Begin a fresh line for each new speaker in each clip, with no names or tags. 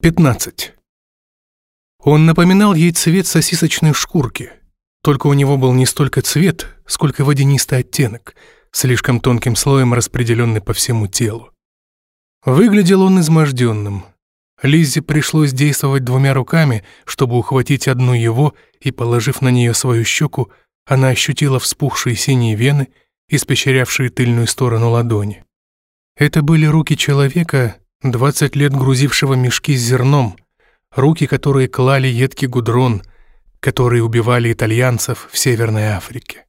15. Он напоминал ей цвет сосисочной шкурки, только у него был не столько цвет, сколько водянистый оттенок, слишком тонким слоем распределенный по всему телу. Выглядел он изможденным. Лиззе пришлось действовать двумя руками, чтобы ухватить одну его, и, положив на нее свою щеку, она ощутила вспухшие синие вены, испещрявшие тыльную сторону ладони. Это были руки человека, Двадцать лет грузившего мешки с зерном, руки, которые клали едкий гудрон, которые убивали итальянцев в Северной Африке.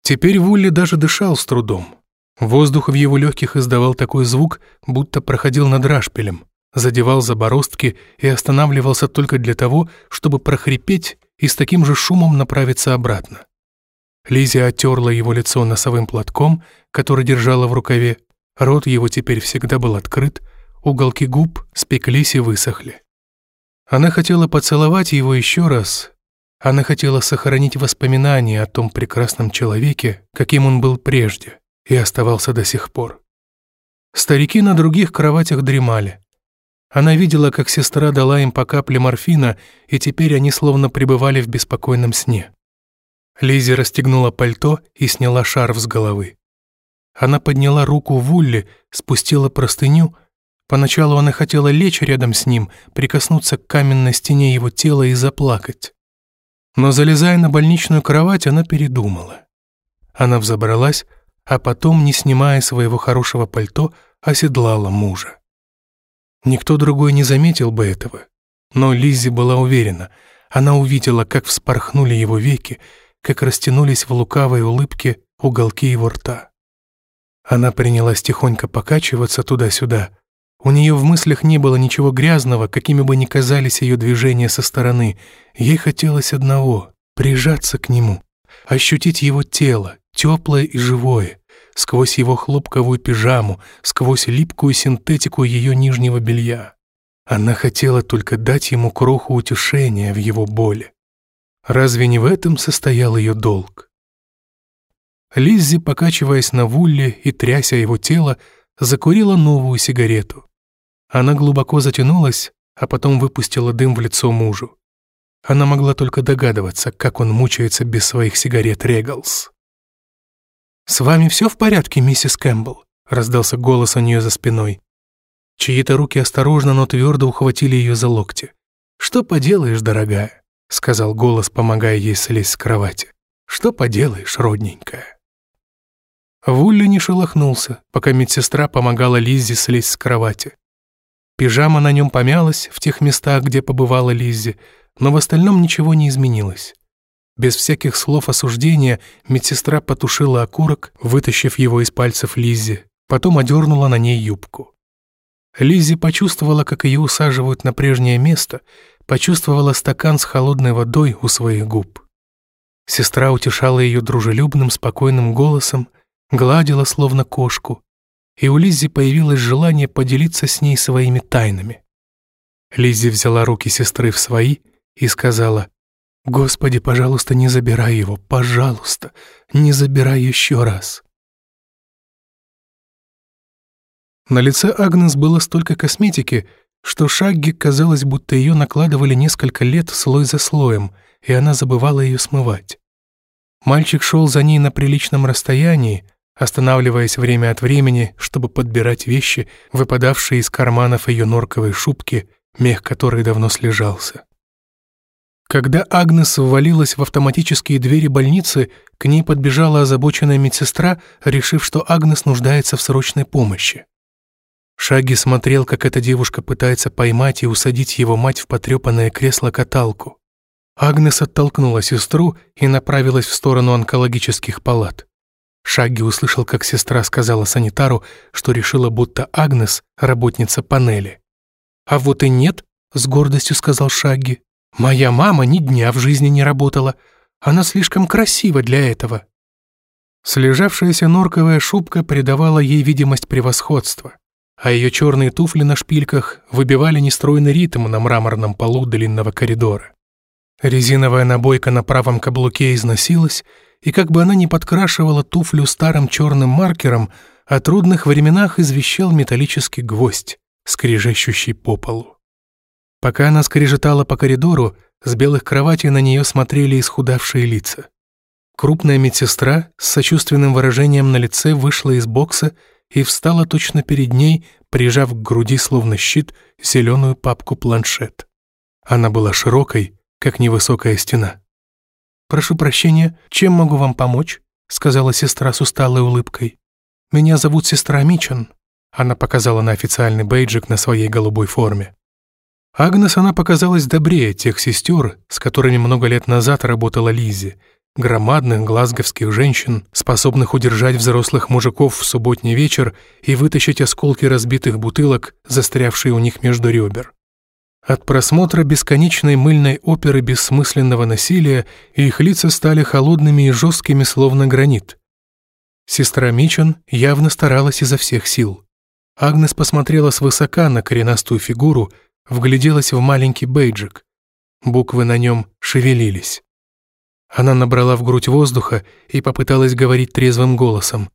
Теперь Вулли даже дышал с трудом. Воздух в его легких издавал такой звук, будто проходил над рашпилем, задевал за бороздки и останавливался только для того, чтобы прохрипеть и с таким же шумом направиться обратно. Лизия оттерла его лицо носовым платком, который держала в рукаве, рот его теперь всегда был открыт, Уголки губ спеклись и высохли. Она хотела поцеловать его еще раз. Она хотела сохранить воспоминания о том прекрасном человеке, каким он был прежде, и оставался до сих пор. Старики на других кроватях дремали. Она видела, как сестра дала им по капле морфина, и теперь они словно пребывали в беспокойном сне. Лизи расстегнула пальто и сняла шарф с головы. Она подняла руку в Улли, спустила простыню Поначалу она хотела лечь рядом с ним, прикоснуться к каменной стене его тела и заплакать. Но залезая на больничную кровать, она передумала. Она взобралась, а потом, не снимая своего хорошего пальто, оседлала мужа. Никто другой не заметил бы этого, но Лиззи была уверена. Она увидела, как вспорхнули его веки, как растянулись в лукавой улыбке уголки его рта. Она принялась тихонько покачиваться туда-сюда, у нее в мыслях не было ничего грязного, какими бы ни казались ее движения со стороны. Ей хотелось одного — прижаться к нему, ощутить его тело, теплое и живое, сквозь его хлопковую пижаму, сквозь липкую синтетику ее нижнего белья. Она хотела только дать ему кроху утешения в его боли. Разве не в этом состоял ее долг? Лиззи, покачиваясь на вулле и тряся его тело, закурила новую сигарету. Она глубоко затянулась, а потом выпустила дым в лицо мужу. Она могла только догадываться, как он мучается без своих сигарет Регалс. «С вами все в порядке, миссис Кэмпбелл?» — раздался голос у нее за спиной. Чьи-то руки осторожно, но твердо ухватили ее за локти. «Что поделаешь, дорогая?» — сказал голос, помогая ей слезть с кровати. «Что поделаешь, родненькая?» Вулли не шелохнулся, пока медсестра помогала Лиззе слезть с кровати. Пижама на нем помялась в тех местах, где побывала Лиззи, но в остальном ничего не изменилось. Без всяких слов осуждения медсестра потушила окурок, вытащив его из пальцев Лиззи, потом одернула на ней юбку. Лиззи почувствовала, как ее усаживают на прежнее место, почувствовала стакан с холодной водой у своих губ. Сестра утешала ее дружелюбным, спокойным голосом, гладила, словно кошку, и у Лиззи появилось желание поделиться с ней своими тайнами. Лиззи взяла руки сестры в свои и сказала, «Господи, пожалуйста, не забирай его, пожалуйста, не забирай еще раз». На лице Агнес было столько косметики, что Шагги казалось, будто ее накладывали несколько лет слой за слоем, и она забывала ее смывать. Мальчик шел за ней на приличном расстоянии, останавливаясь время от времени, чтобы подбирать вещи, выпадавшие из карманов ее норковой шубки, мех которой давно слежался. Когда Агнес ввалилась в автоматические двери больницы, к ней подбежала озабоченная медсестра, решив, что Агнес нуждается в срочной помощи. Шаги смотрел, как эта девушка пытается поймать и усадить его мать в потрепанное кресло-каталку. Агнес оттолкнула сестру и направилась в сторону онкологических палат. Шагги услышал, как сестра сказала санитару, что решила, будто Агнес — работница панели. «А вот и нет», — с гордостью сказал Шагги. «Моя мама ни дня в жизни не работала. Она слишком красива для этого». Слежавшаяся норковая шубка придавала ей видимость превосходства, а ее черные туфли на шпильках выбивали нестройный ритм на мраморном полу длинного коридора. Резиновая набойка на правом каблуке износилась, и как бы она ни подкрашивала туфлю старым черным маркером, о трудных временах извещал металлический гвоздь, скрежещущий по полу. Пока она скрежетала по коридору, с белых кроватей на нее смотрели исхудавшие лица. Крупная медсестра с сочувственным выражением на лице вышла из бокса и встала точно перед ней, прижав к груди словно щит зеленую папку-планшет. Она была широкой, как невысокая стена. «Прошу прощения, чем могу вам помочь?» — сказала сестра с усталой улыбкой. «Меня зовут сестра Мичен». Она показала на официальный бейджик на своей голубой форме. Агнес она показалась добрее тех сестер, с которыми много лет назад работала Лизи, громадных глазговских женщин, способных удержать взрослых мужиков в субботний вечер и вытащить осколки разбитых бутылок, застрявшие у них между ребер. От просмотра бесконечной мыльной оперы бессмысленного насилия их лица стали холодными и жесткими, словно гранит. Сестра Мичен явно старалась изо всех сил. Агнес посмотрела свысока на коренастую фигуру, вгляделась в маленький бейджик. Буквы на нем шевелились. Она набрала в грудь воздуха и попыталась говорить трезвым голосом.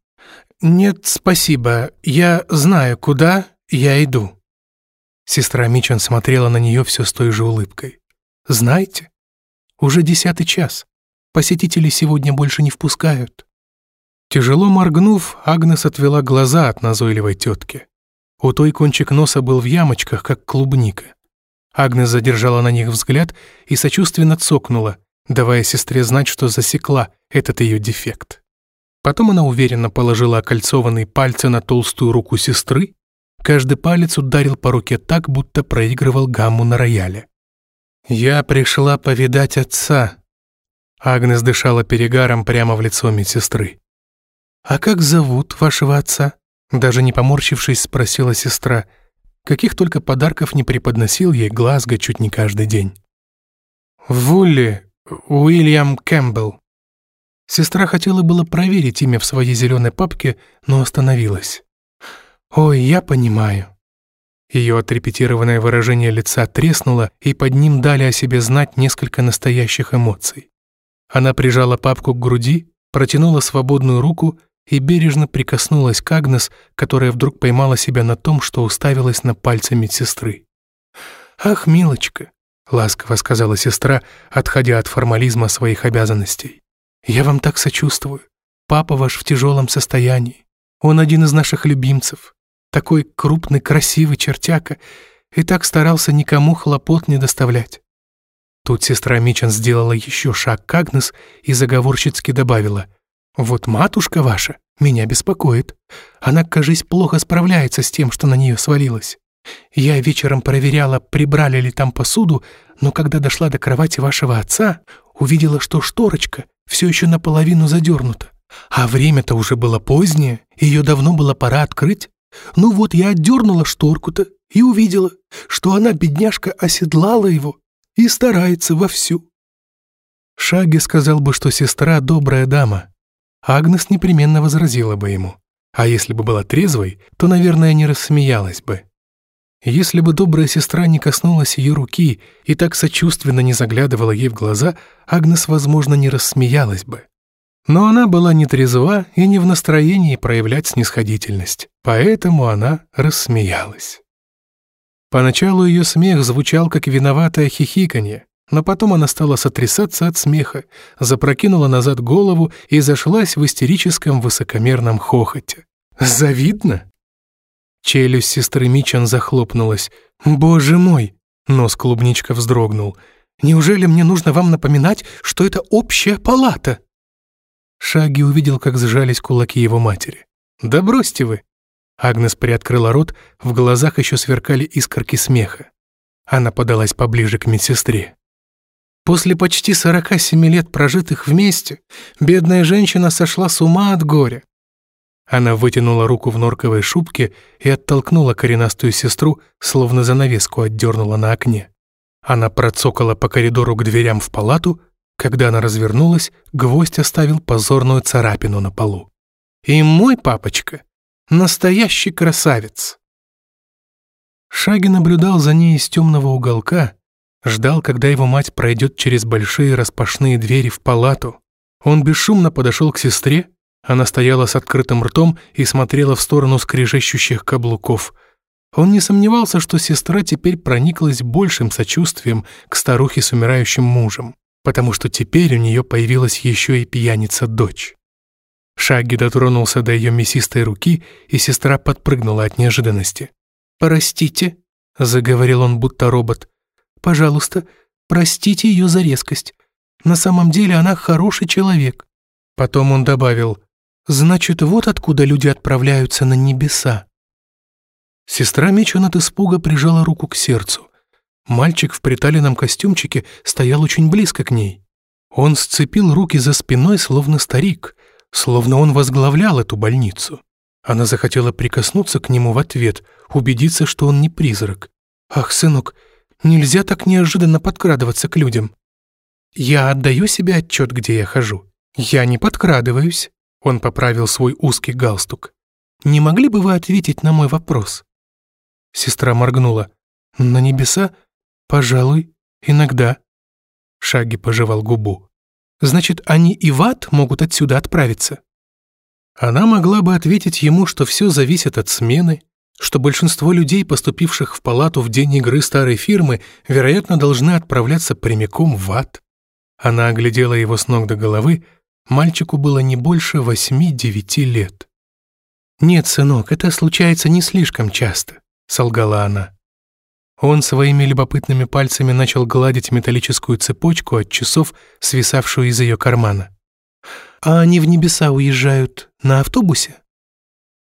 «Нет, спасибо, я знаю, куда я иду». Сестра Мичен смотрела на нее все с той же улыбкой. «Знаете, уже десятый час. Посетителей сегодня больше не впускают». Тяжело моргнув, Агнес отвела глаза от назойливой тетки. У той кончик носа был в ямочках, как клубника. Агнес задержала на них взгляд и сочувственно цокнула, давая сестре знать, что засекла этот ее дефект. Потом она уверенно положила окольцованные пальцы на толстую руку сестры, каждый палец ударил по руке так, будто проигрывал гамму на рояле. «Я пришла повидать отца», Агнес дышала перегаром прямо в лицо медсестры. «А как зовут вашего отца?» Даже не поморщившись, спросила сестра, каких только подарков не преподносил ей Глазго чуть не каждый день. «Вулли Уильям Кэмпбелл». Сестра хотела было проверить имя в своей зеленой папке, но остановилась. «Ой, я понимаю». Ее отрепетированное выражение лица треснуло, и под ним дали о себе знать несколько настоящих эмоций. Она прижала папку к груди, протянула свободную руку и бережно прикоснулась к Агнес, которая вдруг поймала себя на том, что уставилась на пальцы медсестры. «Ах, милочка!» — ласково сказала сестра, отходя от формализма своих обязанностей. «Я вам так сочувствую. Папа ваш в тяжелом состоянии. Он один из наших любимцев. Такой крупный, красивый чертяка и так старался никому хлопот не доставлять». Тут сестра Мичен сделала еще шаг к Агнес и заговорщицки добавила — вот матушка ваша меня беспокоит. Она, кажись, плохо справляется с тем, что на нее свалилось. Я вечером проверяла, прибрали ли там посуду, но когда дошла до кровати вашего отца, увидела, что шторочка все еще наполовину задернута. А время-то уже было позднее, ее давно было пора открыть. Ну вот я отдернула шторку-то и увидела, что она, бедняжка, оседлала его и старается вовсю. Шаги сказал бы, что сестра добрая дама, Агнес непременно возразила бы ему. А если бы была трезвой, то, наверное, не рассмеялась бы. Если бы добрая сестра не коснулась ее руки и так сочувственно не заглядывала ей в глаза, Агнес, возможно, не рассмеялась бы. Но она была не трезва и не в настроении проявлять снисходительность, поэтому она рассмеялась. Поначалу ее смех звучал как виноватое хихиканье, но потом она стала сотрясаться от смеха, запрокинула назад голову и зашлась в истерическом высокомерном хохоте. «Завидно?» Челюсть сестры Мичан захлопнулась. «Боже мой!» Нос клубничка вздрогнул. «Неужели мне нужно вам напоминать, что это общая палата?» Шаги увидел, как сжались кулаки его матери. «Да бросьте вы!» Агнес приоткрыла рот, в глазах еще сверкали искорки смеха. Она подалась поближе к медсестре. После почти 47 лет, прожитых вместе, бедная женщина сошла с ума от горя. Она вытянула руку в норковой шубке и оттолкнула коренастую сестру, словно занавеску отдернула на окне. Она процокала по коридору к дверям в палату, когда она развернулась, гвоздь оставил позорную царапину на полу. «И мой папочка — настоящий красавец!» Шаги наблюдал за ней из темного уголка, Ждал, когда его мать пройдет через большие распашные двери в палату. Он бесшумно подошел к сестре, она стояла с открытым ртом и смотрела в сторону скрежещущих каблуков. Он не сомневался, что сестра теперь прониклась большим сочувствием к старухе с умирающим мужем, потому что теперь у нее появилась еще и пьяница-дочь. Шаги дотронулся до ее мясистой руки, и сестра подпрыгнула от неожиданности. «Простите», — заговорил он, будто робот, — «пожалуйста, простите ее за резкость. На самом деле она хороший человек». Потом он добавил, «Значит, вот откуда люди отправляются на небеса». Сестра Мечен от испуга прижала руку к сердцу. Мальчик в приталенном костюмчике стоял очень близко к ней. Он сцепил руки за спиной, словно старик, словно он возглавлял эту больницу. Она захотела прикоснуться к нему в ответ, убедиться, что он не призрак. «Ах, сынок, нельзя так неожиданно подкрадываться к людям. Я отдаю себе отчет, где я хожу. Я не подкрадываюсь». Он поправил свой узкий галстук. «Не могли бы вы ответить на мой вопрос?» Сестра моргнула. «На небеса? Пожалуй, иногда». Шаги пожевал губу. «Значит, они и в ад могут отсюда отправиться?» Она могла бы ответить ему, что все зависит от смены, что большинство людей, поступивших в палату в день игры старой фирмы, вероятно, должны отправляться прямиком в ад. Она оглядела его с ног до головы, мальчику было не больше восьми-девяти лет. «Нет, сынок, это случается не слишком часто. — солгала она. Он своими любопытными пальцами начал гладить металлическую цепочку от часов, свисавшую из ее кармана. «А они в небеса уезжают на автобусе?»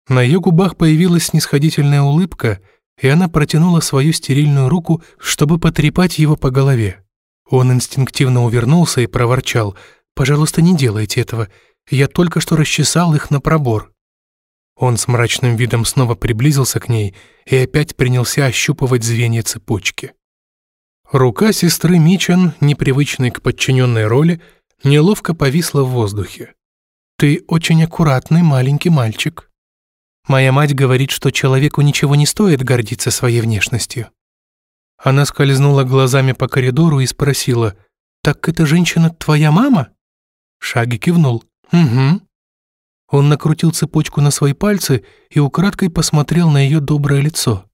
На ее губах появилась снисходительная улыбка, и она протянула свою стерильную руку, чтобы потрепать его по голове. Он инстинктивно увернулся и проворчал. «Пожалуйста, не делайте этого. Я только что расчесал их на пробор». Он с мрачным видом снова приблизился к ней и опять принялся ощупывать звенья цепочки. Рука сестры Мичен, непривычной к подчиненной роли, неловко повисла в воздухе. «Ты очень аккуратный маленький мальчик. Моя мать говорит, что человеку ничего не стоит гордиться своей внешностью». Она скользнула глазами по коридору и спросила, «Так эта женщина твоя мама?» Шаги кивнул. «Угу». Он накрутил цепочку на свои пальцы и украдкой посмотрел на ее доброе лицо.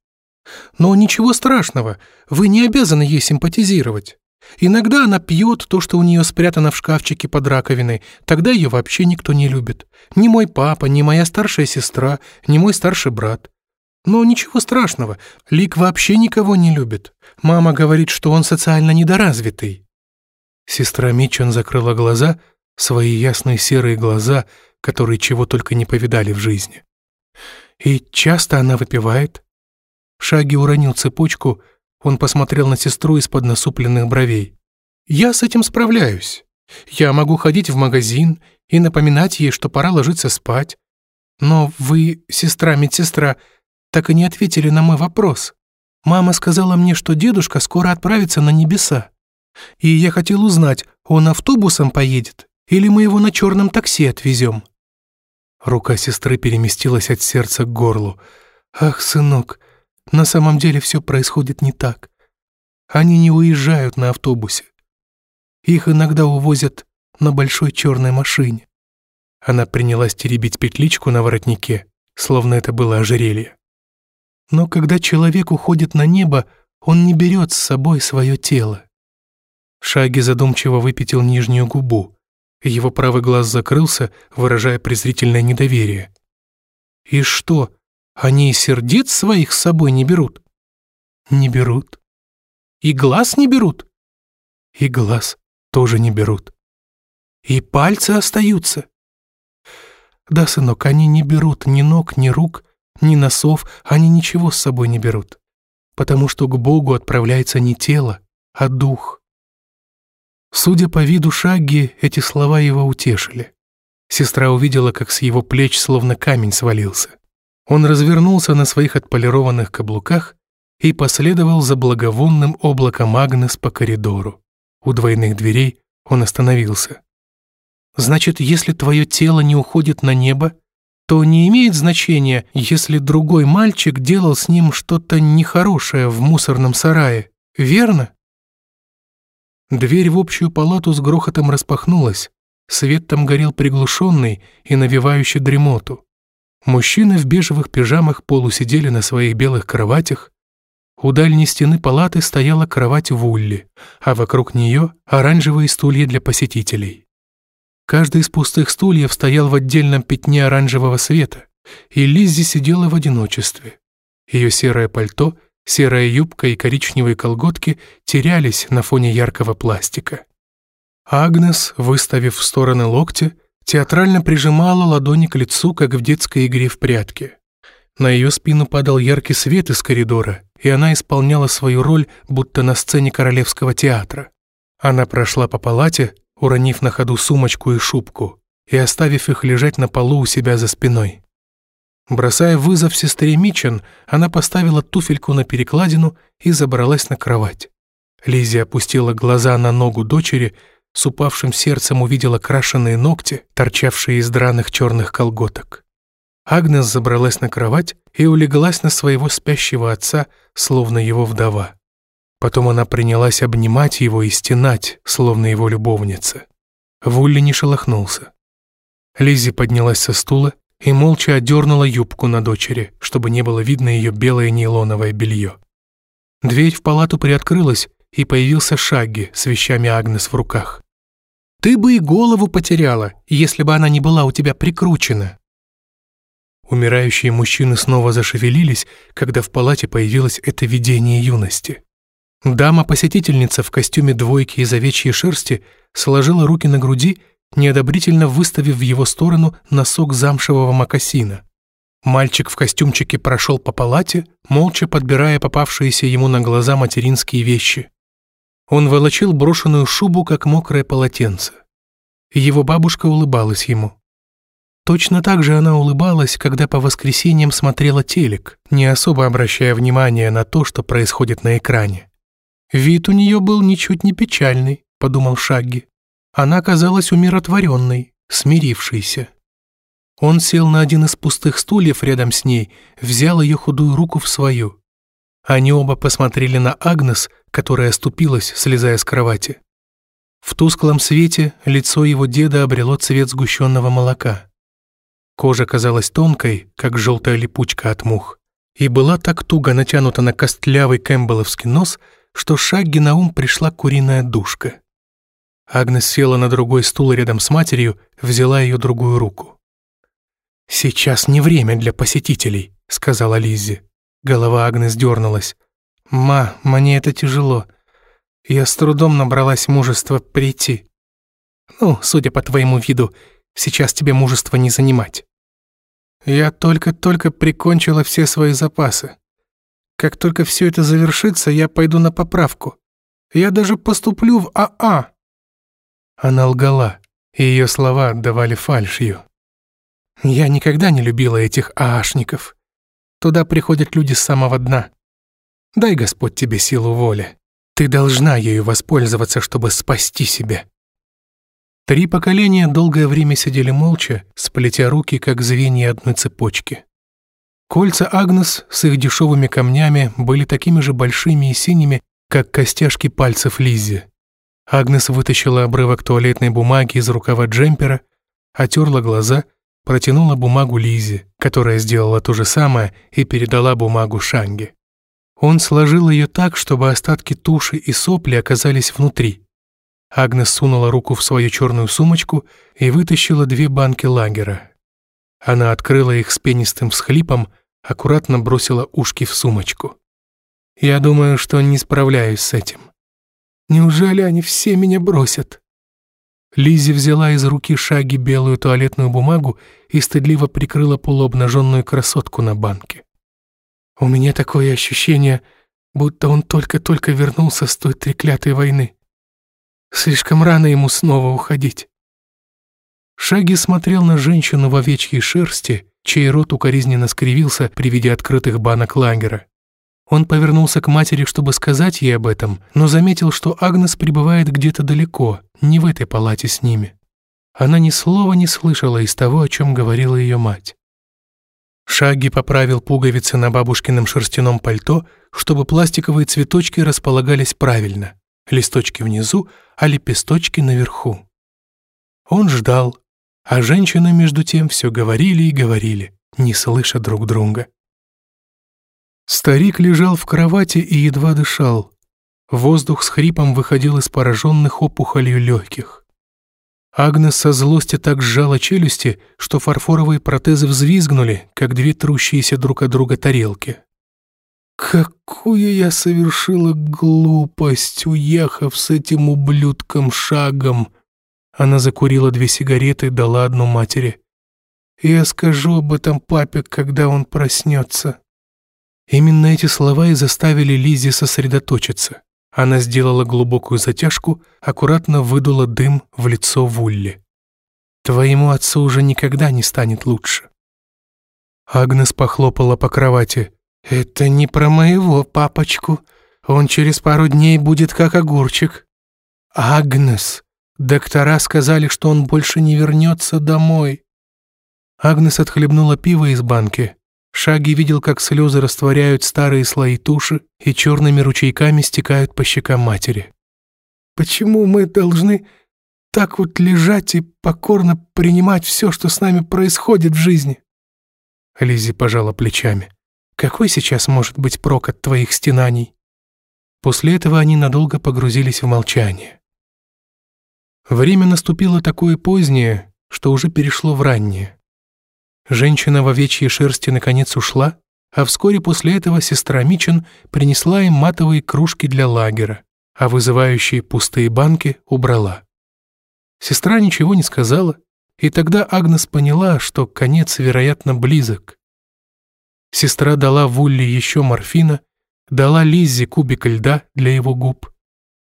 «Но ничего страшного, вы не обязаны ей симпатизировать. Иногда она пьет то, что у нее спрятано в шкафчике под раковиной, тогда ее вообще никто не любит. Ни мой папа, ни моя старшая сестра, ни мой старший брат. Но ничего страшного, Лик вообще никого не любит. Мама говорит, что он социально недоразвитый». Сестра Митчен закрыла глаза, свои ясные серые глаза — которые чего только не повидали в жизни. И часто она выпивает. Шаги уронил цепочку, он посмотрел на сестру из-под насупленных бровей. «Я с этим справляюсь. Я могу ходить в магазин и напоминать ей, что пора ложиться спать. Но вы, сестра-медсестра, так и не ответили на мой вопрос. Мама сказала мне, что дедушка скоро отправится на небеса. И я хотел узнать, он автобусом поедет или мы его на черном такси отвезем?» Рука сестры переместилась от сердца к горлу. «Ах, сынок, на самом деле все происходит не так. Они не уезжают на автобусе. Их иногда увозят на большой черной машине». Она принялась теребить петличку на воротнике, словно это было ожерелье. Но когда человек уходит на небо, он не берет с собой свое тело. Шаги задумчиво выпятил нижнюю губу. Его правый глаз закрылся, выражая презрительное недоверие. «И что, они и сердец своих с собой не берут?» «Не берут». «И глаз не берут?» «И глаз тоже не берут». «И пальцы остаются?» «Да, сынок, они не берут ни ног, ни рук, ни носов, они ничего с собой не берут, потому что к Богу отправляется не тело, а дух». Судя по виду Шагги, эти слова его утешили. Сестра увидела, как с его плеч словно камень свалился. Он развернулся на своих отполированных каблуках и последовал за благовонным облаком Агнес по коридору. У двойных дверей он остановился. «Значит, если твое тело не уходит на небо, то не имеет значения, если другой мальчик делал с ним что-то нехорошее в мусорном сарае, верно?» Дверь в общую палату с грохотом распахнулась. Свет там горел приглушенный и навевающий дремоту. Мужчины в бежевых пижамах полусидели на своих белых кроватях. У дальней стены палаты стояла кровать Вулли, а вокруг нее оранжевые стулья для посетителей. Каждый из пустых стульев стоял в отдельном пятне оранжевого света, и Лиззи сидела в одиночестве. Ее серое пальто, серая юбка и коричневые колготки терялись на фоне яркого пластика. Агнес, выставив в стороны локти, театрально прижимала ладони к лицу, как в детской игре в прятки. На ее спину падал яркий свет из коридора, и она исполняла свою роль, будто на сцене Королевского театра. Она прошла по палате, уронив на ходу сумочку и шубку, и оставив их лежать на полу у себя за спиной. Бросая вызов сестре Мичен, она поставила туфельку на перекладину и забралась на кровать. Лизи опустила глаза на ногу дочери, с упавшим сердцем увидела крашеные ногти, торчавшие из драных черных колготок. Агнес забралась на кровать и улеглась на своего спящего отца, словно его вдова. Потом она принялась обнимать его и стенать, словно его любовница. Вулли не шелохнулся. Лиззи поднялась со стула и молча одернула юбку на дочери, чтобы не было видно ее белое нейлоновое белье. Дверь в палату приоткрылась, и появился Шагги с вещами Агнес в руках. «Ты бы и голову потеряла, если бы она не была у тебя прикручена». Умирающие мужчины снова зашевелились, когда в палате появилось это видение юности. Дама-посетительница в костюме двойки из овечьей шерсти сложила руки на груди, неодобрительно выставив в его сторону носок замшевого мокасина. Мальчик в костюмчике прошел по палате, молча подбирая попавшиеся ему на глаза материнские вещи. Он волочил брошенную шубу, как мокрое полотенце. Его бабушка улыбалась ему. Точно так же она улыбалась, когда по воскресеньям смотрела телек, не особо обращая внимания на то, что происходит на экране. «Вид у нее был ничуть не печальный», — подумал Шагги. Она казалась умиротворенной, смирившейся. Он сел на один из пустых стульев рядом с ней, взял ее худую руку в свою. Они оба посмотрели на Агнес, которая оступилась, слезая с кровати. В тусклом свете лицо его деда обрело цвет сгущенного молока. Кожа казалась тонкой, как желтая липучка от мух, и была так туго натянута на костлявый кэмпбелловский нос, что Шагги на пришла куриная душка. Агнес села на другой стул рядом с матерью, взяла ее другую руку. «Сейчас не время для посетителей», — сказала Лиззи. Голова Агнес дернулась. «Ма, мне это тяжело. Я с трудом набралась мужества прийти. Ну, судя по твоему виду, сейчас тебе мужество не занимать. Я только-только прикончила все свои запасы. Как только все это завершится, я пойду на поправку. Я даже поступлю в АА». Она лгала, и ее слова отдавали фальшью. «Я никогда не любила этих ААшников. Туда приходят люди с самого дна. Дай Господь тебе силу воли. Ты должна ею воспользоваться, чтобы спасти себя». Три поколения долгое время сидели молча, сплетя руки, как звенья одной цепочки. Кольца Агнес с их дешевыми камнями были такими же большими и синими, как костяшки пальцев Лиззи. Агнес вытащила обрывок туалетной бумаги из рукава джемпера, отерла глаза, протянула бумагу Лизе, которая сделала то же самое и передала бумагу Шанге. Он сложил ее так, чтобы остатки туши и сопли оказались внутри. Агнес сунула руку в свою черную сумочку и вытащила две банки лагера. Она открыла их с пенистым всхлипом, аккуратно бросила ушки в сумочку. «Я думаю, что не справляюсь с этим. Неужели они все меня бросят?» Лизи взяла из руки Шаги белую туалетную бумагу и стыдливо прикрыла полуобнаженную красотку на банке. «У меня такое ощущение, будто он только-только вернулся с той треклятой войны. Слишком рано ему снова уходить». Шаги смотрел на женщину в овечьей шерсти, чей рот укоризненно скривился при виде открытых банок лагера. Он повернулся к матери, чтобы сказать ей об этом, но заметил, что Агнес пребывает где-то далеко, не в этой палате с ними. Она ни слова не слышала из того, о чем говорила ее мать. Шаги поправил пуговицы на бабушкином шерстяном пальто, чтобы пластиковые цветочки располагались правильно, листочки внизу, а лепесточки наверху. Он ждал, а женщины между тем все говорили и говорили, не слыша друг друга. Старик лежал в кровати и едва дышал. Воздух с хрипом выходил из пораженных опухолью легких. Агнес со злости так сжала челюсти, что фарфоровые протезы взвизгнули, как две трущиеся друг от друга тарелки. «Какую я совершила глупость, уехав с этим ублюдком шагом!» Она закурила две сигареты и дала одну матери. «Я скажу об этом папе, когда он проснется». Именно эти слова и заставили Лизи сосредоточиться. Она сделала глубокую затяжку, аккуратно выдула дым в лицо Вулли. «Твоему отцу уже никогда не станет лучше». Агнес похлопала по кровати. «Это не про моего папочку. Он через пару дней будет как огурчик». «Агнес, доктора сказали, что он больше не вернется домой». Агнес отхлебнула пиво из банки. Шаги видел, как слезы растворяют старые слои туши и черными ручейками стекают по щекам матери. «Почему мы должны так вот лежать и покорно принимать все, что с нами происходит в жизни?» Лизи пожала плечами. «Какой сейчас может быть прок от твоих стенаний?» После этого они надолго погрузились в молчание. Время наступило такое позднее, что уже перешло в раннее. Женщина в овечьей шерсти наконец ушла, а вскоре после этого сестра Мичен принесла им матовые кружки для лагера, а вызывающие пустые банки убрала. Сестра ничего не сказала, и тогда Агнес поняла, что конец, вероятно, близок. Сестра дала Вулли еще морфина, дала Лиззе кубик льда для его губ,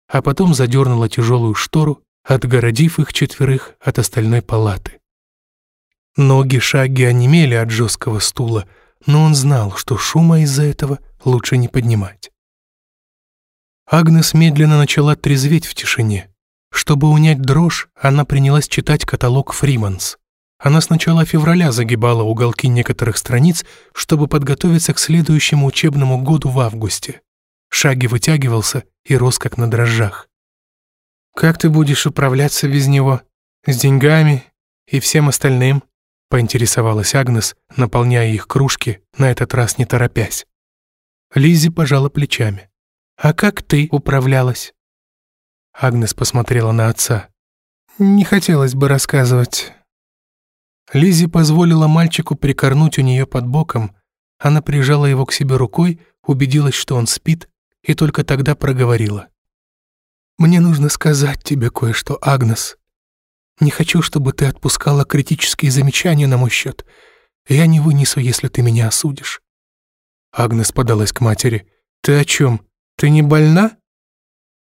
а потом задернула тяжелую штору, отгородив их четверых от остальной палаты. Ноги Шаги онемели от жесткого стула, но он знал, что шума из-за этого лучше не поднимать. Агнес медленно начала трезветь в тишине. Чтобы унять дрожь, она принялась читать каталог «Фриманс». Она с начала февраля загибала уголки некоторых страниц, чтобы подготовиться к следующему учебному году в августе. Шаги вытягивался и рос как на дрожжах. «Как ты будешь управляться без него? С деньгами и всем остальным?» Поинтересовалась Агнес, наполняя их кружки, на этот раз не торопясь. Лизи пожала плечами. «А как ты управлялась?» Агнес посмотрела на отца. «Не хотелось бы рассказывать». Лизи позволила мальчику прикорнуть у нее под боком. Она прижала его к себе рукой, убедилась, что он спит, и только тогда проговорила. «Мне нужно сказать тебе кое-что, Агнес. Не хочу, чтобы ты отпускала критические замечания на мой счет. Я не вынесу, если ты меня осудишь». Агнес подалась к матери. «Ты о чем? Ты не больна?»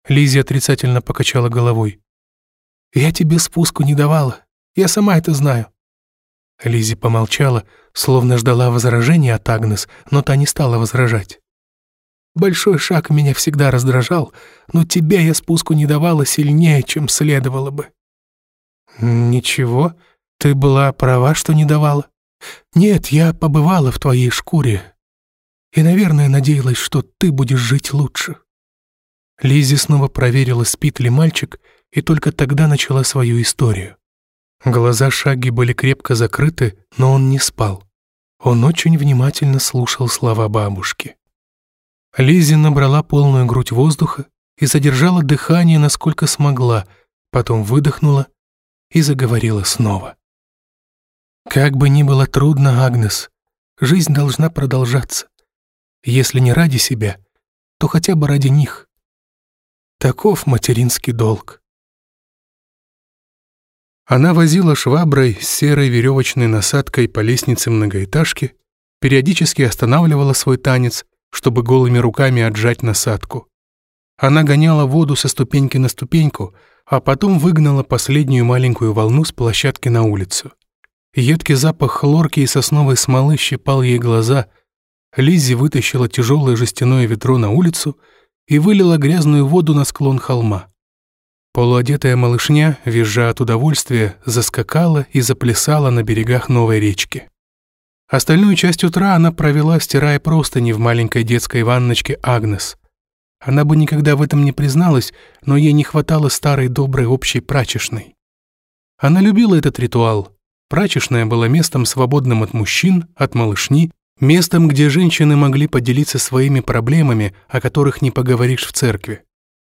Лиззи отрицательно покачала головой. «Я тебе спуску не давала. Я сама это знаю». Лиззи помолчала, словно ждала возражения от Агнес, но та не стала возражать. «Большой шаг меня всегда раздражал, но тебе я спуску не давала сильнее, чем следовало бы. «Ничего, ты была права, что не давала. Нет, я побывала в твоей шкуре и, наверное, надеялась, что ты будешь жить лучше». Лиззи снова проверила, спит ли мальчик, и только тогда начала свою историю. Глаза Шаги были крепко закрыты, но он не спал. Он очень внимательно слушал слова бабушки. Лиззи набрала полную грудь воздуха и задержала дыхание, насколько смогла, потом выдохнула и заговорила снова. «Как бы ни было трудно, Агнес, жизнь должна продолжаться. Если не ради себя, то хотя бы ради них. Таков материнский долг». Она возила шваброй с серой веревочной насадкой по лестнице многоэтажки, периодически останавливала свой танец, чтобы голыми руками отжать насадку. Она гоняла воду со ступеньки на ступеньку, а потом выгнала последнюю маленькую волну с площадки на улицу. Едкий запах хлорки и сосновой смолы щипал ей глаза. Лиззи вытащила тяжелое жестяное ведро на улицу и вылила грязную воду на склон холма. Полуодетая малышня, визжа от удовольствия, заскакала и заплясала на берегах новой речки. Остальную часть утра она провела, стирая простыни в маленькой детской ванночке Агнес – она бы никогда в этом не призналась, но ей не хватало старой доброй общей прачечной. Она любила этот ритуал, Прачечная была местом, свободным от мужчин, от малышни, местом, где женщины могли поделиться своими проблемами, о которых не поговоришь в церкви.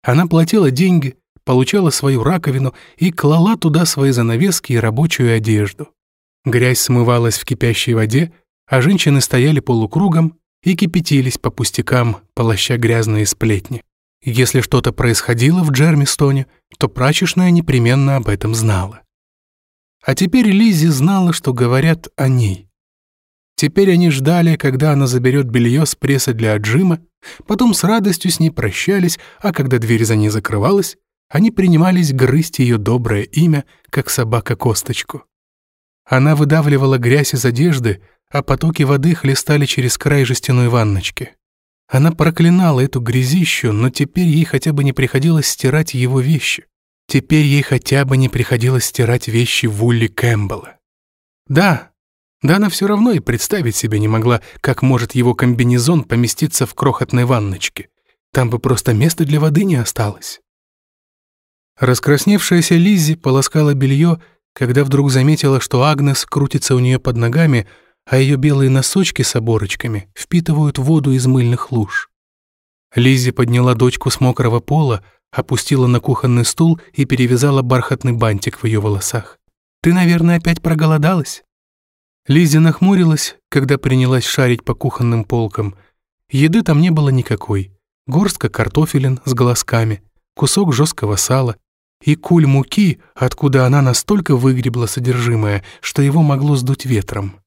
Она платила деньги, получала свою раковину и клала туда свои занавески и рабочую одежду. Грязь смывалась в кипящей воде, а женщины стояли полукругом и кипятились по пустякам, полоща грязные сплетни. Если что-то происходило в Джермистоне, то прачечная непременно об этом знала. А теперь Лиззи знала, что говорят о ней. Теперь они ждали, когда она заберет белье с пресса для отжима, потом с радостью с ней прощались, а когда дверь за ней закрывалась, они принимались грызть ее доброе имя, как собака косточку. Она выдавливала грязь из одежды, а потоки воды хлестали через край жестяной ванночки. Она проклинала эту грязищу, но теперь ей хотя бы не приходилось стирать его вещи. Теперь ей хотя бы не приходилось стирать вещи Вулли Кэмпбелла. Да, да она все равно и представить себе не могла, как может его комбинезон поместиться в крохотной ванночке. Там бы просто места для воды не осталось. Раскрасневшаяся Лиззи полоскала белье, когда вдруг заметила, что Агнес крутится у нее под ногами, а ее белые носочки с оборочками впитывают воду из мыльных луж. Лиззи подняла дочку с мокрого пола, опустила на кухонный стул и перевязала бархатный бантик в ее волосах. «Ты, наверное, опять проголодалась?» Лиззи нахмурилась, когда принялась шарить по кухонным полкам. Еды там не было никакой. Горстка картофелин с глазками, кусок жесткого сала и куль муки, откуда она настолько выгребла содержимое, что его могло сдуть ветром.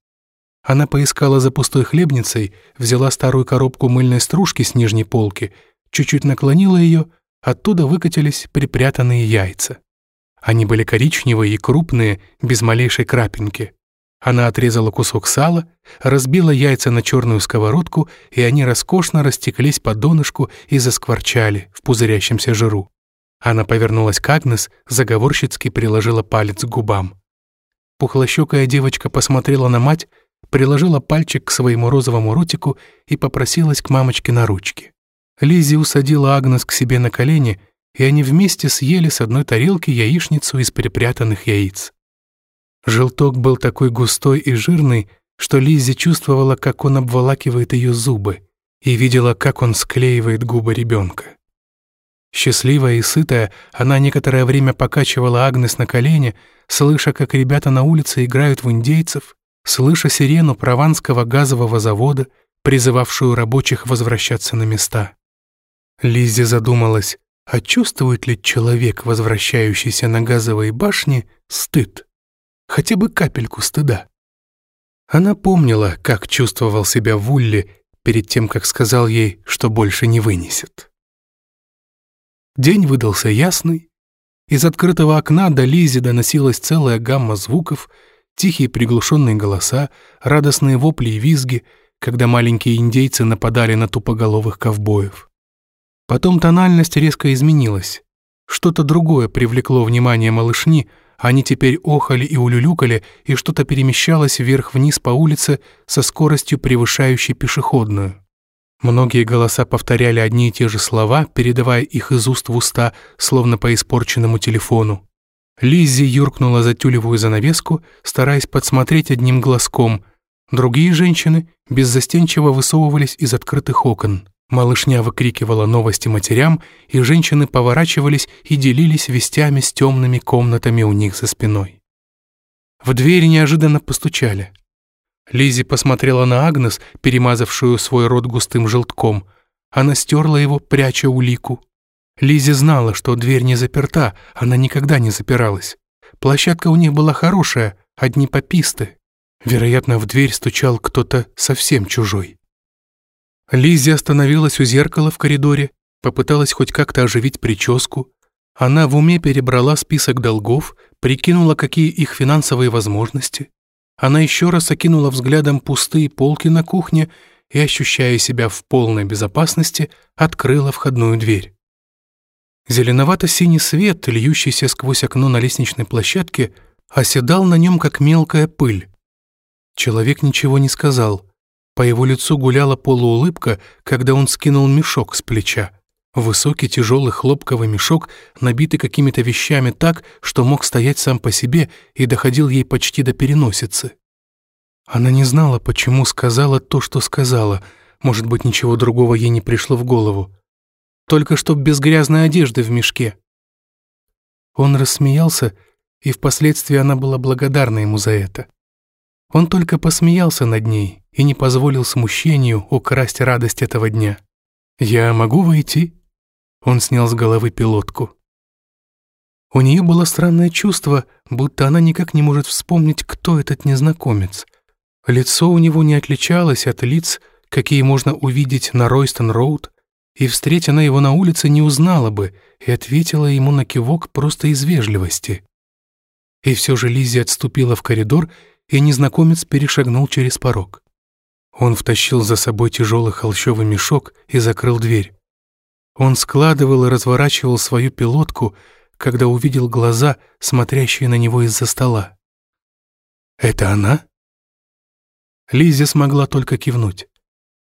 Она поискала за пустой хлебницей, взяла старую коробку мыльной стружки с нижней полки, чуть-чуть наклонила ее, оттуда выкатились припрятанные яйца. Они были коричневые и крупные, без малейшей крапинки. Она отрезала кусок сала, разбила яйца на черную сковородку, и они роскошно растеклись по донышку и заскворчали в пузырящемся жиру. Она повернулась к Агнес, заговорщицки приложила палец к губам. Пухлощекая девочка посмотрела на мать, приложила пальчик к своему розовому ротику и попросилась к мамочке на ручки. Лизи усадила Агнес к себе на колени, и они вместе съели с одной тарелки яичницу из припрятанных яиц. Желток был такой густой и жирный, что Лизи чувствовала, как он обволакивает ее зубы, и видела, как он склеивает губы ребенка. Счастливая и сытая, она некоторое время покачивала Агнес на колени, слыша, как ребята на улице играют в индейцев, слыша сирену прованского газового завода, призывавшую рабочих возвращаться на места. Лиззи задумалась, а чувствует ли человек, возвращающийся на газовой башне, стыд? Хотя бы капельку стыда. Она помнила, как чувствовал себя Вулли перед тем, как сказал ей, что больше не вынесет. День выдался ясный. Из открытого окна до Лизи доносилась целая гамма звуков — Тихие приглушенные голоса, радостные вопли и визги, когда маленькие индейцы нападали на тупоголовых ковбоев. Потом тональность резко изменилась. Что-то другое привлекло внимание малышни, они теперь охали и улюлюкали, и что-то перемещалось вверх-вниз по улице со скоростью, превышающей пешеходную. Многие голоса повторяли одни и те же слова, передавая их из уст в уста, словно по испорченному телефону. Лиззи юркнула за тюлевую занавеску, стараясь подсмотреть одним глазком. Другие женщины беззастенчиво высовывались из открытых окон. Малышня выкрикивала новости матерям, и женщины поворачивались и делились вестями с темными комнатами у них за спиной. В дверь неожиданно постучали. Лизи посмотрела на Агнес, перемазавшую свой рот густым желтком. Она стерла его, пряча улику. Лизи знала, что дверь не заперта, она никогда не запиралась. Площадка у них была хорошая, одни пописты. Вероятно, в дверь стучал кто-то совсем чужой. Лизи остановилась у зеркала в коридоре, попыталась хоть как-то оживить прическу. Она в уме перебрала список долгов, прикинула, какие их финансовые возможности. Она еще раз окинула взглядом пустые полки на кухне и, ощущая себя в полной безопасности, открыла входную дверь. Зеленовато-синий свет, льющийся сквозь окно на лестничной площадке, оседал на нем, как мелкая пыль. Человек ничего не сказал. По его лицу гуляла полуулыбка, когда он скинул мешок с плеча. Высокий тяжелый хлопковый мешок, набитый какими-то вещами так, что мог стоять сам по себе и доходил ей почти до переносицы. Она не знала, почему сказала то, что сказала. Может быть, ничего другого ей не пришло в голову. Только чтоб без грязной одежды в мешке. Он рассмеялся, и впоследствии она была благодарна ему за это. Он только посмеялся над ней и не позволил смущению украсть радость этого дня. «Я могу войти?» Он снял с головы пилотку. У нее было странное чувство, будто она никак не может вспомнить, кто этот незнакомец. Лицо у него не отличалось от лиц, какие можно увидеть на Ройстон-Роуд, и, встретя она его на улице, не узнала бы и ответила ему на кивок просто из вежливости. И все же Лиззи отступила в коридор, и незнакомец перешагнул через порог. Он втащил за собой тяжелый холщовый мешок и закрыл дверь. Он складывал и разворачивал свою пилотку, когда увидел глаза, смотрящие на него из-за стола. «Это она?» Лиззи смогла только кивнуть.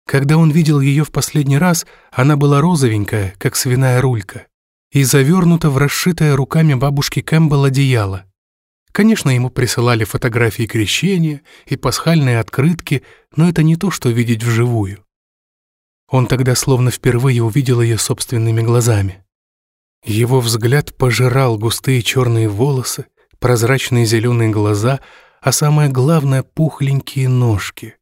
Когда он видел ее в последний раз, она была розовенькая, как свиная рулька, и завернута в расшитое руками бабушки Кэмпбелл одеяло. Конечно, ему присылали фотографии крещения и пасхальные открытки, но это не то, что видеть вживую. Он тогда словно впервые увидел ее собственными глазами. Его взгляд пожирал густые черные волосы, прозрачные зеленые глаза — а самое главное — пухленькие ножки.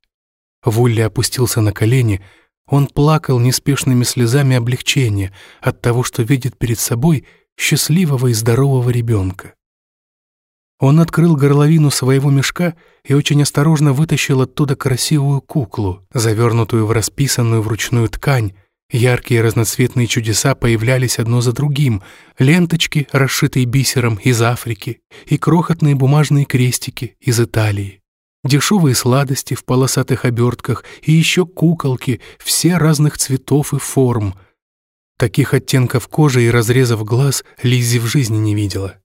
Вулли опустился на колени, он плакал неспешными слезами облегчения от того, что видит перед собой счастливого и здорового ребенка. Он открыл горловину своего мешка и очень осторожно вытащил оттуда красивую куклу, завернутую в расписанную вручную ткань, Яркие разноцветные чудеса появлялись одно за другим. Ленточки, расшитые бисером из Африки, и крохотные бумажные крестики из Италии. Дешевые сладости в полосатых обертках и еще куколки, все разных цветов и форм. Таких оттенков кожи и разрезов глаз Лиззи в жизни не видела.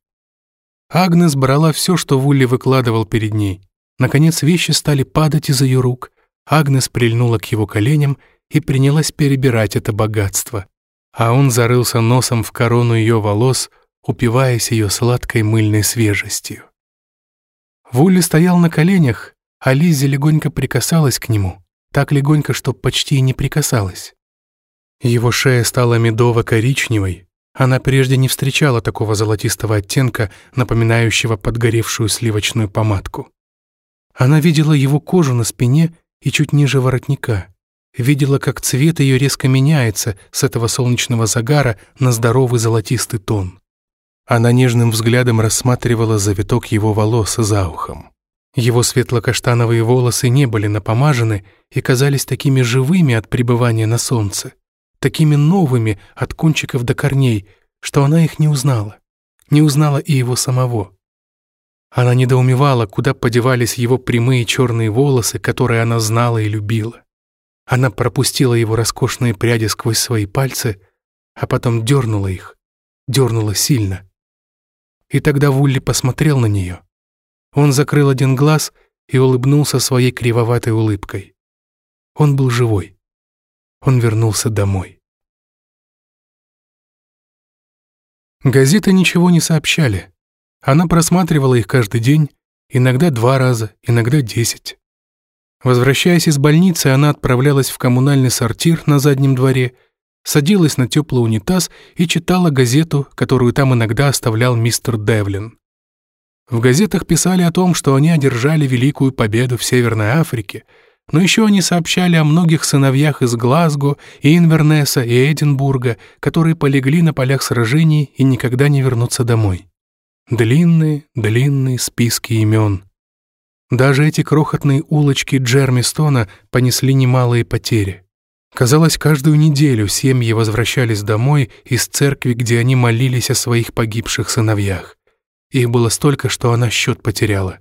Агнес брала все, что Вулли выкладывал перед ней. Наконец вещи стали падать из ее рук. Агнес прильнула к его коленям и принялась перебирать это богатство. А он зарылся носом в корону ее волос, упиваясь ее сладкой мыльной свежестью. Вулли стоял на коленях, а Лиззи легонько прикасалась к нему, так легонько, что почти и не прикасалась. Его шея стала медово-коричневой, она прежде не встречала такого золотистого оттенка, напоминающего подгоревшую сливочную помадку. Она видела его кожу на спине и чуть ниже воротника видела, как цвет ее резко меняется с этого солнечного загара на здоровый золотистый тон. Она нежным взглядом рассматривала завиток его волос за ухом. Его светло-каштановые волосы не были напомажены и казались такими живыми от пребывания на солнце, такими новыми от кончиков до корней, что она их не узнала. Не узнала и его самого. Она недоумевала, куда подевались его прямые черные волосы, которые она знала и любила. Она пропустила его роскошные пряди сквозь свои пальцы, а потом дернула их, дернула сильно. И тогда Вулли посмотрел на нее. Он закрыл один глаз и улыбнулся своей кривоватой улыбкой. Он был живой. Он вернулся домой. Газеты ничего не сообщали. Она просматривала их каждый день, иногда два раза, иногда десять. Возвращаясь из больницы, она отправлялась в коммунальный сортир на заднем дворе, садилась на теплый унитаз и читала газету, которую там иногда оставлял мистер Девлин. В газетах писали о том, что они одержали великую победу в Северной Африке, но еще они сообщали о многих сыновьях из Глазго, Инвернеса и Эдинбурга, которые полегли на полях сражений и никогда не вернутся домой. Длинные, длинные списки имен — даже эти крохотные улочки Джермистона понесли немалые потери. Казалось, каждую неделю семьи возвращались домой из церкви, где они молились о своих погибших сыновьях. Их было столько, что она счет потеряла.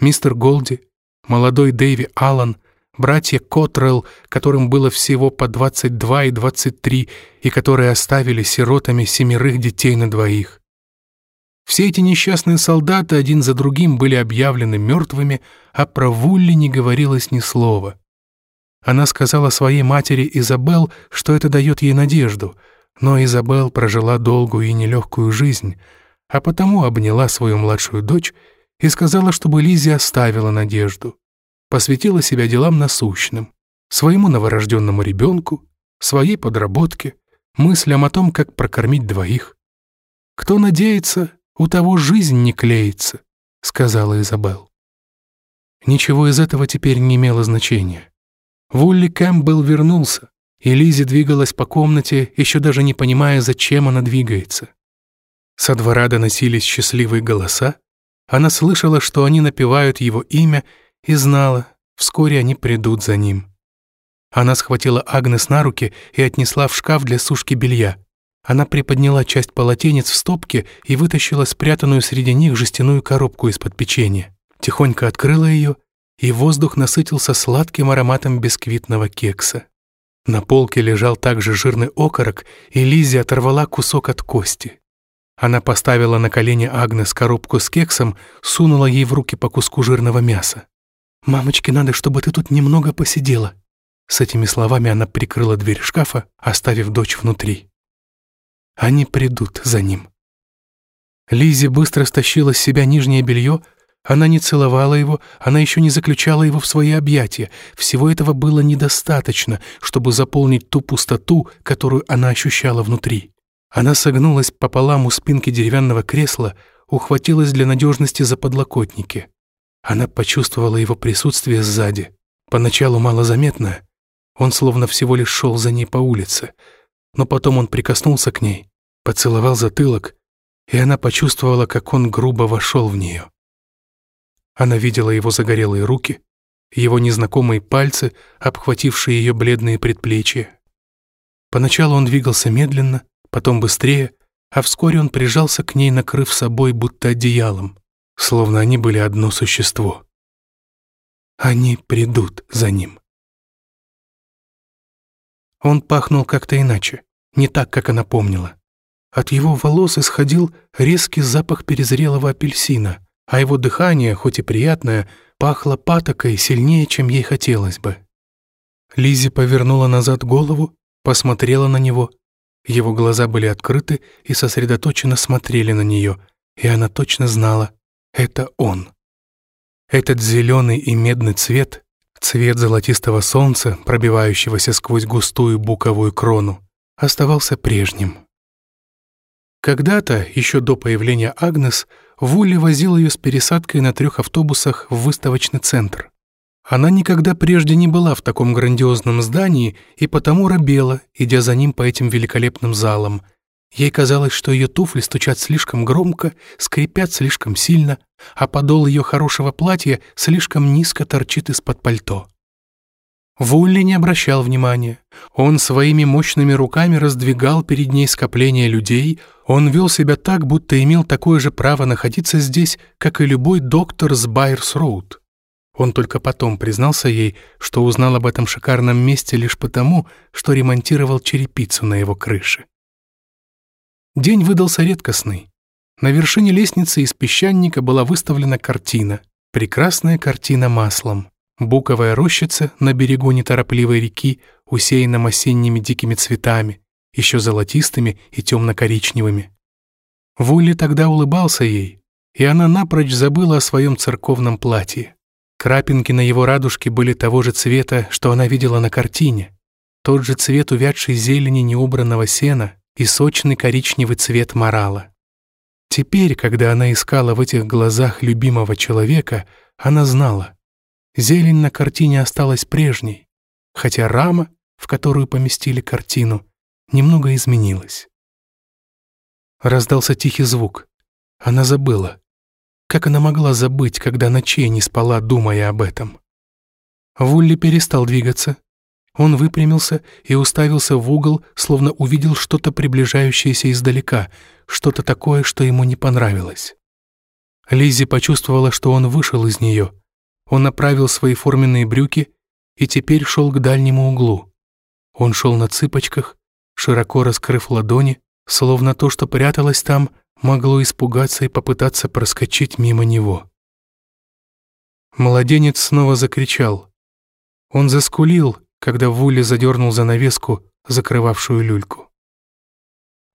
Мистер Голди, молодой Дэйви Аллан, братья Котрелл, которым было всего по 22 и 23, и которые оставили сиротами семерых детей на двоих. Все эти несчастные солдаты один за другим были объявлены мертвыми, а про Вулли не говорилось ни слова. Она сказала своей матери Изабел, что это дает ей надежду. Но Изабел прожила долгую и нелегкую жизнь, а потому обняла свою младшую дочь и сказала, чтобы Лизи оставила надежду, посвятила себя делам насущным, своему новорожденному ребенку, своей подработке, мыслям о том, как прокормить двоих. «Кто надеется, у того жизнь не клеится», — сказала Изабел. Ничего из этого теперь не имело значения. Вулли Кэмпбелл вернулся, и Лизи двигалась по комнате, еще даже не понимая, зачем она двигается. Со двора доносились счастливые голоса, она слышала, что они напевают его имя, и знала, вскоре они придут за ним. Она схватила Агнес на руки и отнесла в шкаф для сушки белья. Она приподняла часть полотенец в стопке и вытащила спрятанную среди них жестяную коробку из-под печенья. Тихонько открыла ее, и воздух насытился сладким ароматом бисквитного кекса. На полке лежал также жирный окорок, и Лизи оторвала кусок от кости. Она поставила на колени Агнес коробку с кексом, сунула ей в руки по куску жирного мяса. «Мамочке надо, чтобы ты тут немного посидела». С этими словами она прикрыла дверь шкафа, оставив дочь внутри. Они придут за ним. Лизи быстро стащила с себя нижнее белье, она не целовала его, она еще не заключала его в свои объятия. Всего этого было недостаточно, чтобы заполнить ту пустоту, которую она ощущала внутри. Она согнулась пополам у спинки деревянного кресла, ухватилась для надежности за подлокотники. Она почувствовала его присутствие сзади. Поначалу малозаметное. Он словно всего лишь шел за ней по улице. Но потом он прикоснулся к ней, поцеловал затылок, и она почувствовала, как он грубо вошел в нее. Она видела его загорелые руки, его незнакомые пальцы, обхватившие ее бледные предплечья. Поначалу он двигался медленно, потом быстрее, а вскоре он прижался к ней, накрыв собой будто одеялом, словно они были одно существо. Они придут за ним. Он пахнул как-то иначе, не так, как она помнила. От его волос исходил резкий запах перезрелого апельсина — а его дыхание, хоть и приятное, пахло патокой сильнее, чем ей хотелось бы. Лизи повернула назад голову, посмотрела на него. Его глаза были открыты и сосредоточенно смотрели на нее, и она точно знала — это он. Этот зеленый и медный цвет, цвет золотистого солнца, пробивающегося сквозь густую буковую крону, оставался прежним. Когда-то, еще до появления Агнес, Вулли возил ее с пересадкой на трех автобусах в выставочный центр. Она никогда прежде не была в таком грандиозном здании и потому робела, идя за ним по этим великолепным залам. Ей казалось, что ее туфли стучат слишком громко, скрипят слишком сильно, а подол ее хорошего платья слишком низко торчит из-под пальто. Вулли не обращал внимания. Он своими мощными руками раздвигал перед ней скопление людей, он вел себя так, будто имел такое же право находиться здесь, как и любой доктор с Байерс-Роуд. Он только потом признался ей, что узнал об этом шикарном месте лишь потому, что ремонтировал черепицу на его крыше. День выдался редкостный. На вершине лестницы из песчаника была выставлена картина, прекрасная картина маслом. Буковая рощица на берегу неторопливой реки, усеянном осенними дикими цветами, еще золотистыми и темно-коричневыми. Вулли тогда улыбался ей, и она напрочь забыла о своем церковном платье. Крапинки на его радужке были того же цвета, что она видела на картине. Тот же цвет увядшей зелени неубранного сена и сочный коричневый цвет морала. Теперь, когда она искала в этих глазах любимого человека, она знала, Зелень на картине осталась прежней, хотя рама, в которую поместили картину, немного изменилась. Раздался тихий звук. Она забыла. Как она могла забыть, когда ночей не спала, думая об этом? Вулли перестал двигаться. Он выпрямился и уставился в угол, словно увидел что-то приближающееся издалека, что-то такое, что ему не понравилось. Лиззи почувствовала, что он вышел из нее — он направил свои форменные брюки и теперь шел к дальнему углу. Он шел на цыпочках, широко раскрыв ладони, словно то, что пряталось там, могло испугаться и попытаться проскочить мимо него. Младенец снова закричал. Он заскулил, когда Вулли задернул занавеску, закрывавшую люльку.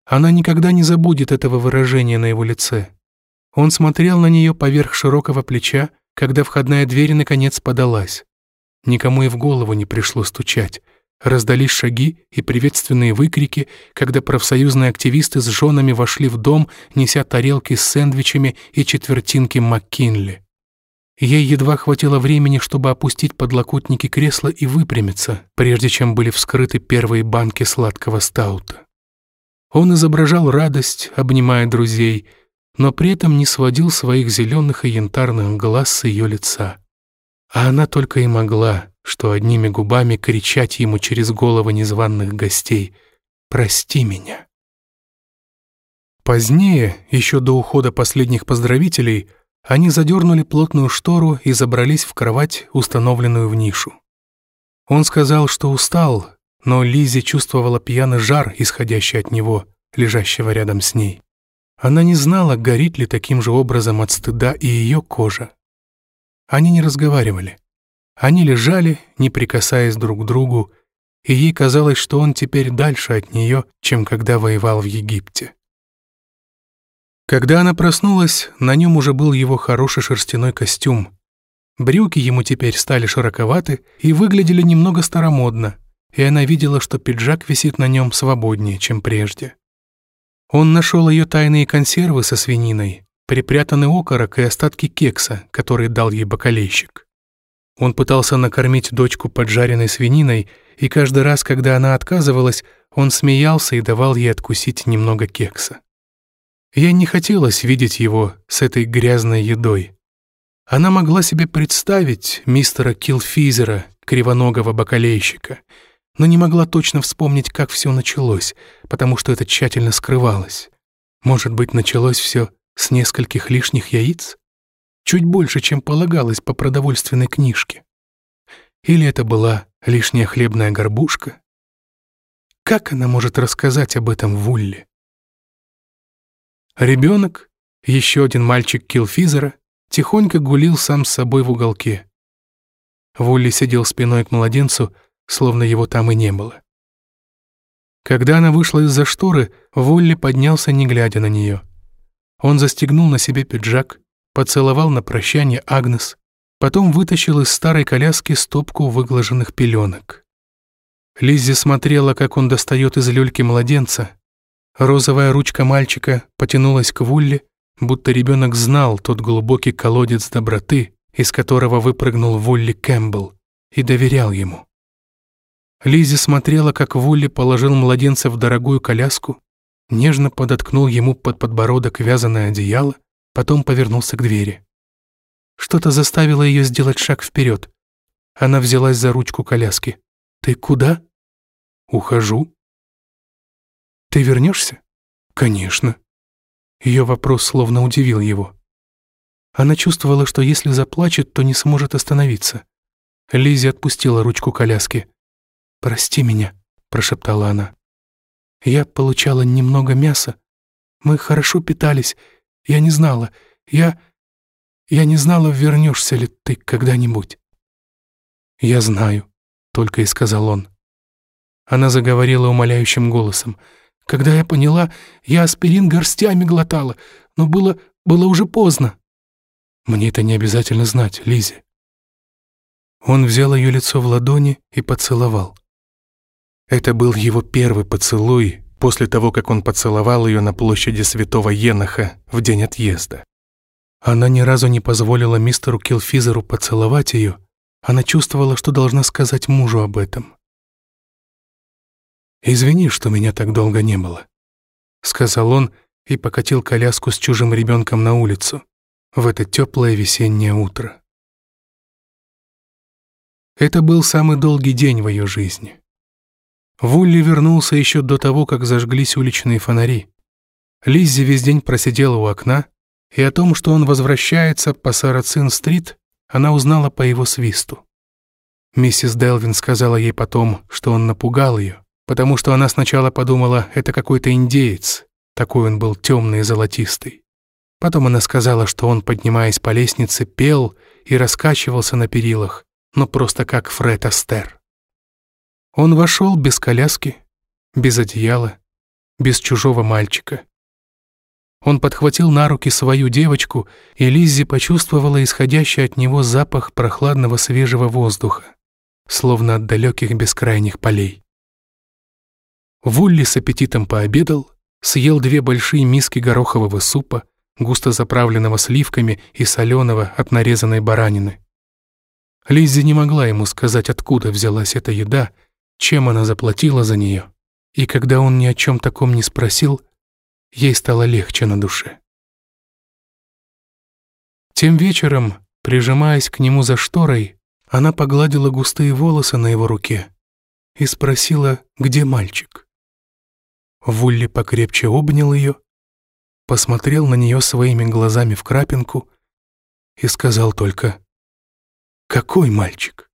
Она никогда не забудет этого выражения на его лице. Он смотрел на нее поверх широкого плеча, когда входная дверь наконец подалась. Никому и в голову не пришло стучать. Раздались шаги и приветственные выкрики, когда профсоюзные активисты с женами вошли в дом, неся тарелки с сэндвичами и четвертинки МакКинли. Ей едва хватило времени, чтобы опустить подлокотники кресла и выпрямиться, прежде чем были вскрыты первые банки сладкого стаута. Он изображал радость, обнимая друзей, но при этом не сводил своих зеленых и янтарных глаз с ее лица. А она только и могла, что одними губами кричать ему через головы незваных гостей «Прости меня». Позднее, еще до ухода последних поздравителей, они задернули плотную штору и забрались в кровать, установленную в нишу. Он сказал, что устал, но Лизи чувствовала пьяный жар, исходящий от него, лежащего рядом с ней. Она не знала, горит ли таким же образом от стыда и ее кожа. Они не разговаривали. Они лежали, не прикасаясь друг к другу, и ей казалось, что он теперь дальше от нее, чем когда воевал в Египте. Когда она проснулась, на нем уже был его хороший шерстяной костюм. Брюки ему теперь стали широковаты и выглядели немного старомодно, и она видела, что пиджак висит на нем свободнее, чем прежде. Он нашел ее тайные консервы со свининой, припрятанный окорок и остатки кекса, который дал ей бакалейщик. Он пытался накормить дочку поджаренной свининой, и каждый раз, когда она отказывалась, он смеялся и давал ей откусить немного кекса. Ей не хотелось видеть его с этой грязной едой. Она могла себе представить мистера Килфизера, кривоногого бакалейщика, но не могла точно вспомнить, как все началось, потому что это тщательно скрывалось. Может быть, началось все с нескольких лишних яиц? Чуть больше, чем полагалось по продовольственной книжке. Или это была лишняя хлебная горбушка? Как она может рассказать об этом Вулле? Ребенок, еще один мальчик Килфизера, тихонько гулил сам с собой в уголке. Вулли сидел спиной к младенцу, словно его там и не было. Когда она вышла из-за шторы, Вулли поднялся, не глядя на нее. Он застегнул на себе пиджак, поцеловал на прощание Агнес, потом вытащил из старой коляски стопку выглаженных пеленок. Лиззи смотрела, как он достает из люльки младенца. Розовая ручка мальчика потянулась к Вулли, будто ребенок знал тот глубокий колодец доброты, из которого выпрыгнул Вулли Кэмпбелл, и доверял ему. Лиззи смотрела, как Вулли положил младенца в дорогую коляску, нежно подоткнул ему под подбородок вязаное одеяло, потом повернулся к двери. Что-то заставило ее сделать шаг вперед. Она взялась за ручку коляски. «Ты куда?» «Ухожу». «Ты вернешься?» «Конечно». Ее вопрос словно удивил его. Она чувствовала, что если заплачет, то не сможет остановиться. Лизи отпустила ручку коляски. «Прости меня», — прошептала она. Я получала немного мяса. Мы хорошо питались. Я не знала. Я... Я не знала, вернешься ли ты когда-нибудь. Я знаю, только и сказал он. Она заговорила умоляющим голосом. Когда я поняла, я аспирин горстями глотала, но было, было уже поздно. Мне это не обязательно знать, Лизи. Он взял ее лицо в ладони и поцеловал. Это был его первый поцелуй после того, как он поцеловал ее на площади Святого Еноха в день отъезда. Она ни разу не позволила мистеру Килфизеру поцеловать ее, она чувствовала, что должна сказать мужу об этом. «Извини, что меня так долго не было», — сказал он и покатил коляску с чужим ребенком на улицу в это теплое весеннее утро. Это был самый долгий день в ее жизни. Вулли вернулся еще до того, как зажглись уличные фонари. Лиззи весь день просидела у окна, и о том, что он возвращается по Сарацин-стрит, она узнала по его свисту. Миссис Делвин сказала ей потом, что он напугал ее, потому что она сначала подумала, это какой-то индеец, такой он был темный и золотистый. Потом она сказала, что он, поднимаясь по лестнице, пел и раскачивался на перилах, но просто как Фред Астер. Он вошел без коляски, без одеяла, без чужого мальчика. Он подхватил на руки свою девочку, и Лиззи почувствовала исходящий от него запах прохладного свежего воздуха, словно от далеких бескрайних полей. Вулли с аппетитом пообедал, съел две большие миски горохового супа, густо заправленного сливками и соленого от нарезанной баранины. Лиззи не могла ему сказать, откуда взялась эта еда, чем она заплатила за нее, и когда он ни о чем таком не спросил, ей стало легче на душе. Тем вечером, прижимаясь к нему за шторой, она погладила густые волосы на его руке и спросила, где мальчик. Вулли покрепче обнял ее, посмотрел на нее своими глазами в крапинку и сказал только «Какой мальчик?»